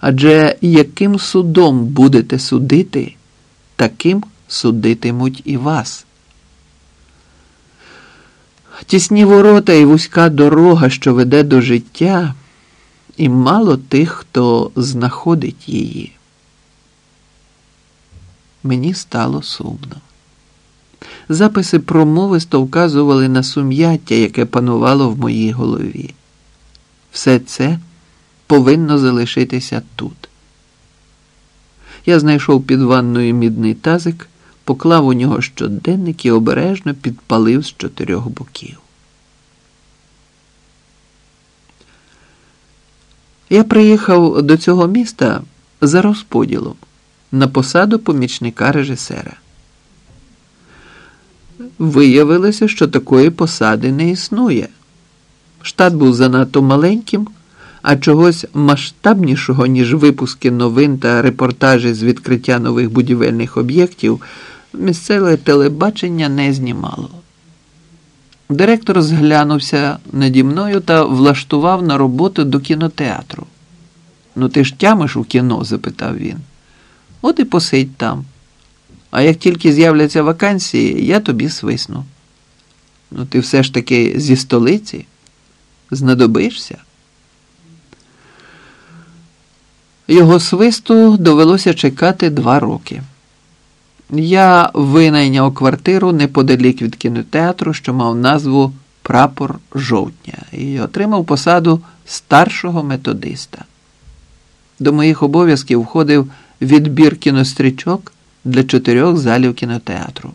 Адже яким судом будете судити, таким судитимуть і вас. Тісні ворота і вузька дорога, що веде до життя, і мало тих, хто знаходить її. Мені стало сумно. Записи промовисто вказували на сум'яття, яке панувало в моїй голові. Все це повинно залишитися тут. Я знайшов під ванною мідний тазик, поклав у нього щоденник і обережно підпалив з чотирьох боків. Я приїхав до цього міста за розподілом на посаду помічника режисера. Виявилося, що такої посади не існує. Штат був занадто маленьким, а чогось масштабнішого, ніж випуски новин та репортажі з відкриття нових будівельних об'єктів, місцеве телебачення не знімало. Директор зглянувся наді мною та влаштував на роботу до кінотеатру. Ну, ти ж тямиш у кіно? запитав він. От і посидь там. А як тільки з'являться вакансії, я тобі свисну. Ну, ти все ж таки зі столиці знадобишся. Його свисту довелося чекати два роки. Я винайняв квартиру неподалік від кінотеатру, що мав назву Прапор жовтня, і отримав посаду старшого методиста. До моїх обов'язків входив відбір кінострічок для чотирьох залів кінотеатру.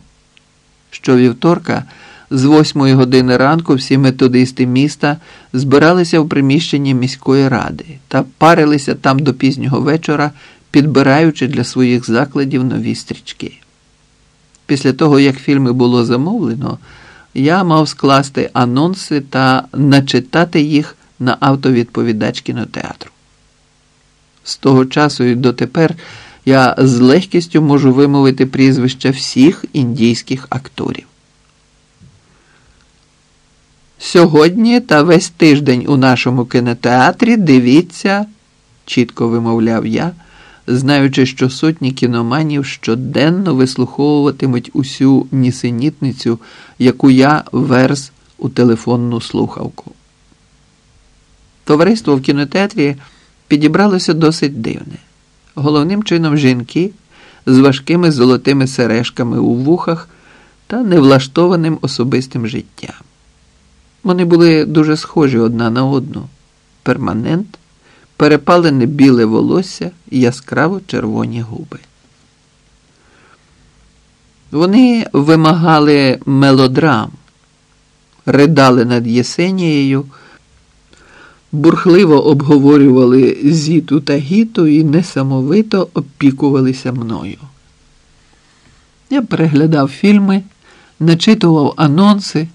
Щовівторка з восьмої години ранку всі методисти міста збиралися в приміщенні міської ради та парилися там до пізнього вечора, підбираючи для своїх закладів нові стрічки. Після того, як фільми було замовлено, я мав скласти анонси та начитати їх на автовідповідач кінотеатру. З того часу і дотепер я з легкістю можу вимовити прізвища всіх індійських акторів. Сьогодні та весь тиждень у нашому кінотеатрі дивіться, чітко вимовляв я, знаючи, що сотні кіноманів щоденно вислуховуватимуть усю нісенітницю, яку я верз у телефонну слухавку. Товариство в кінотеатрі підібралося досить дивне. Головним чином жінки з важкими золотими сережками у вухах та невлаштованим особистим життям. Вони були дуже схожі одна на одну. Перманент, перепалене біле волосся і яскраво червоні губи. Вони вимагали мелодрам, ридали над Єсенією, бурхливо обговорювали зіту та гіту і несамовито опікувалися мною. Я переглядав фільми, начитував анонси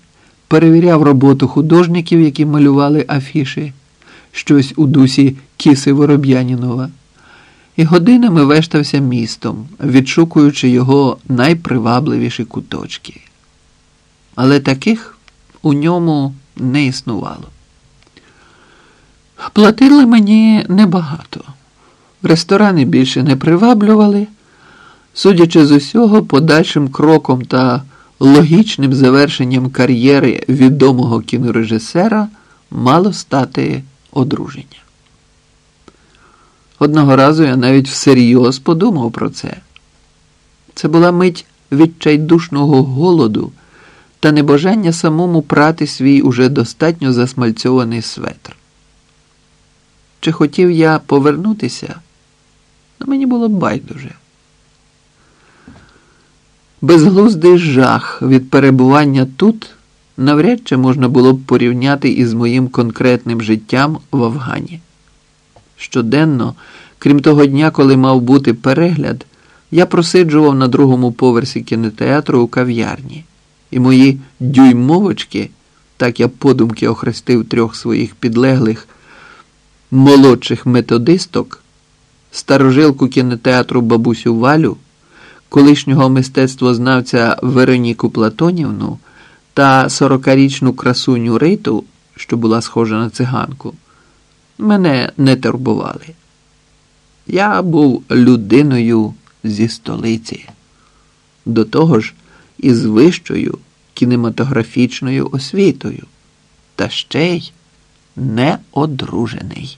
перевіряв роботу художників, які малювали афіші, щось у дусі Кіси Вороб'янінова, і годинами вештався містом, відшукуючи його найпривабливіші куточки. Але таких у ньому не існувало. Платили мені небагато. Ресторани більше не приваблювали, судячи з усього, подальшим кроком та логічним завершенням кар'єри відомого кінорежисера мало стати одруження. Одного разу я навіть всерйоз подумав про це. Це була мить відчайдушного голоду та небажання самому прати свій уже достатньо засмальцьований светр. Чи хотів я повернутися? Ну, мені було байдуже. Безглуздий жах від перебування тут навряд чи можна було б порівняти із моїм конкретним життям в Афгані. Щоденно, крім того дня, коли мав бути перегляд, я просиджував на другому поверсі кінотеатру у кав'ярні, і мої дюймовочки, так я подумки охрестив трьох своїх підлеглих молодших методисток, старожилку кінотеатру бабусю Валю колишнього мистецтвознавця Вероніку Платонівну та сорокарічну красуню Риту, що була схожа на циганку, мене не турбували. Я був людиною зі столиці, до того ж із вищою кінематографічною освітою, та ще й неодружений.